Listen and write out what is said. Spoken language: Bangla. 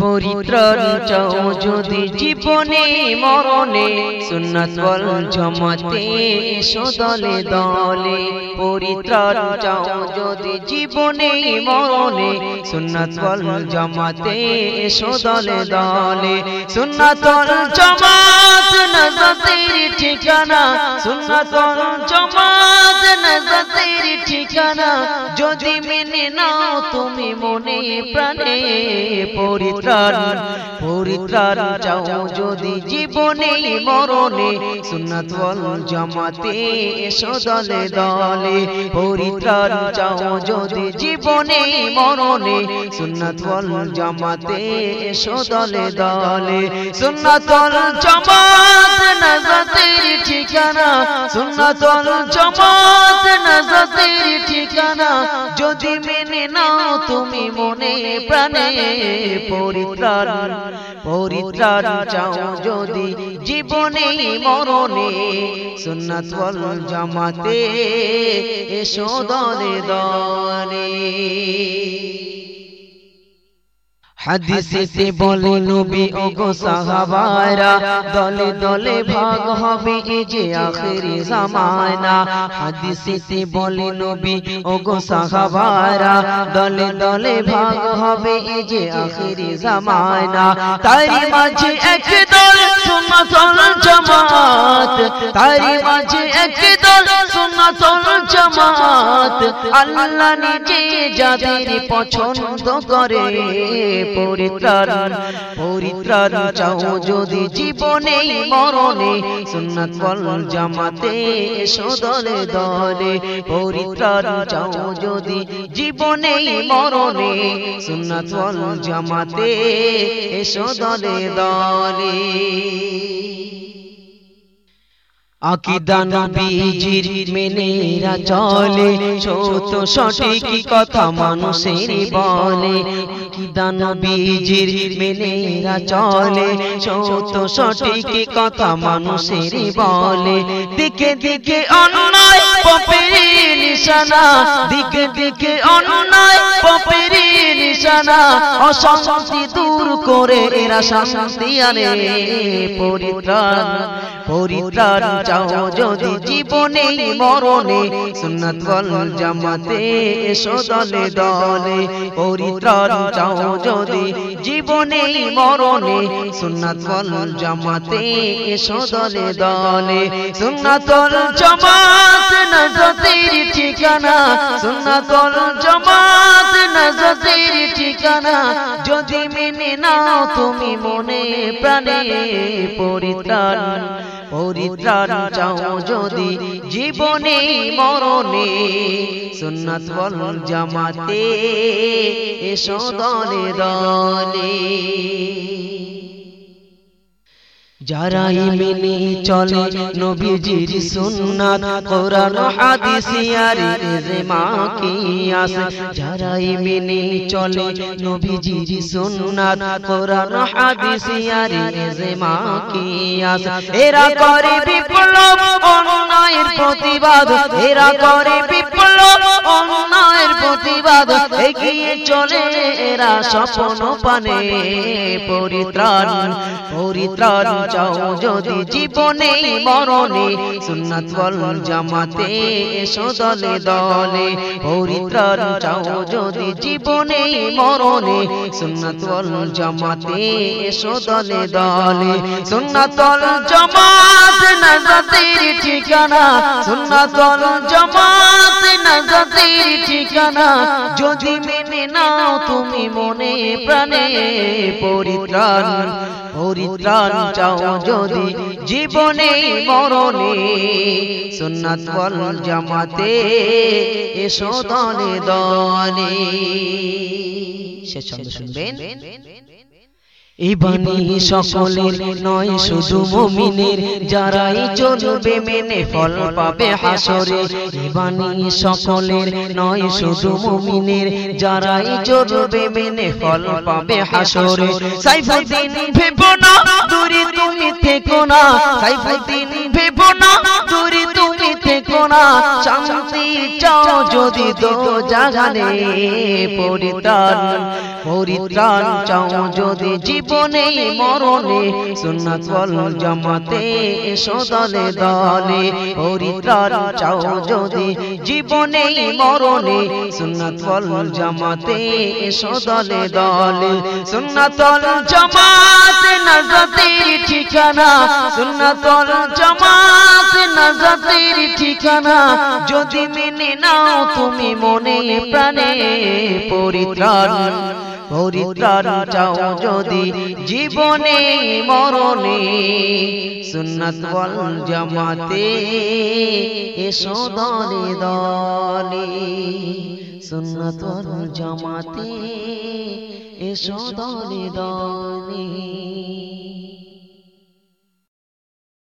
পরিত্রাণ চাও যদি জীবনে মরণে সুন্নাত বল জমাতে এসো দলে পরিত্রাণ চাও যদি জীবনে মরণে সুন্নাত বল জমাতে এসো দলে দলে সুন্নাত জমাত নজতের ঠিকানা। সুন্নাত জমাত নজতের ঠিকানা যদি মেনে নাও, তুমি মনে প্রাণে পরিত্রাণ। পরিত্রাণ চাও যদি জীবনে মরণে সুন্নাত ওয়াল জামাতে এসো দলে দলে। পরিত্রাণ চাও যদি জীবনে মরণে সুন্নাত ওয়াল জামাতে এসো দলে দলে। সুন্নাত ওয়াল জামাত নজতের ঠিকানা সুন্নাত ওয়াল জামাত যদি মেনে নাও, তুমি মনে প্রাণে পরিত্রাণ। পরিত্রাণ চাও যদি জীবনে মরণে। সুন্নাত ওয়াল জামাতে এসো দলে দলে। হাদিসেতে বলে নবী ও গো সাহাবারা দলে দলে ভাগ হবে এই যে আখেরি জামানা। হাদিসেতে বলে নবী ও গো সাহাবারা দলে দলে ভাগ হবে এই যে আখেরি জামানা। তারি মাঝে এক দল সুন্নাতুল জামাত। তারি মাঝে এক দল সুন্নাতুল জামাত। আল্লাহ নিজে যাদের পছন্দ করে পরিত্রাণ। পরিত্রাণ। চাও যদি জীবনে মরণে সুন্নাত ওয়াল জামাতে এসো দলে দলে পরিত্রাণ চাও যদি জীবনে মরণে সুন্নাত ওয়াল জামাতে এসো দলে। দলে। আকিদা বীজির মেনেরা চলে সত্য সঠিক কথা মানুষের বলে। নবীজির মেনেরা চলে, সত্য সঠিক কথা মানুষের বলে। দিকে দিকে অন্যায়, পপের নিশানা। দিকে দিকে অন্যায়, পপের নিশানা। অশান্তি দূর করে এরা শান্তি আনে। পরিত্রাণ পরিত্রাণ চাও যদি জীবনে মরণে। সুন্নাত জামাতে এসো দলে দলে। পরিত্রাণ চাও যদি জীবনে মরণে সুন্নাত ওয়াল জামাতে এসো দলে দলে। সুন্নাত ওয়াল জামাত নজতের ঠিকানা, সুন্নাত ওয়াল জামাত নজতের ঠিকানা। যদি মেনে নাও তুমি মনে প্রাণে পরিত্রাণ পরিত্রাণ চাও যদি জীবনে মরণে সুন্নাত বল জামাতে এসো দলে দলে। যারাই মেনে চলে নবীজির সুন্নাত কোরআন হাদিস আর ইজমা কিয়াস যারাই মেনে চলে নবীজির সুন্নাত কোরআন হাদিস আর ইজমা কিয়াস এরা করে বিপ্লব অন্যায়ের প্রতিবাদ। এরা করে প্রতিবাদ এগিয়ে চলে এরা স্বপ্ন পানে। পরিত্রাণ পরিত্রাণ চাও যদি জীবনে মরণে। সুন্নাত জামাতে এসো দলে দলে পরিত্রাণ চাও যদি জীবনে মরণে। সুন্নাত জামাতে এসো দলে দলে সুন্নাত ওয়াল জামাত নাজাতের ঠিকানা। সুন্নাত ওয়াল জামাত নাজাতের ঠিকানা। যদি মেনে নাও তুমি মনে প্রাণে পরিত্রাণ পরিত্রাণ চাও যদি জীবনে মরণে। সুন্নাত ওয়াল জামাতে এসো দলে দলে। ছন্দ শুনবেন। এই বাণী সকলের নয় শুধু মুমিনের। যারাই চলবে মেনে ফল পাবে হাসরে। এই বাণী সকলের নয় শুধু মুমিনের। যারাই চলবে মেনে ফল পাবে হাসরে। সাইফুদ্দিন ভেবো না দূরে তুমি থেকো না। সাইফুদ্দিন ভেবো না দূরে তুমি থেকো না, শান্তি চাও যদি দো জাগানে পরিত্রাণ পরিত্রাণ চাও যদি জীবনে মরণে সুন্নাত ওয়াল জামাতে এসো দলে দলে, পরিত্রাণ চাও যদি জীবনে মরণে সুন্নাত ওয়াল জামাতে এসো দলে সুন্নাত ওয়াল জামাত নাজাতের ঠিকানা সুন্নাত ওয়াল জামাত নাজাতের ঠিকানা। যদি মেনে নাও, তুমি মনে প্রাণে পরিত্রাণ। পরিত্রাণ চাও যদি জীবনে মরণে। সুন্নাত ওয়াল জামাতে এসো দলে দলে। সুন্নাত ওয়াল জামাতে এসো দলে দলে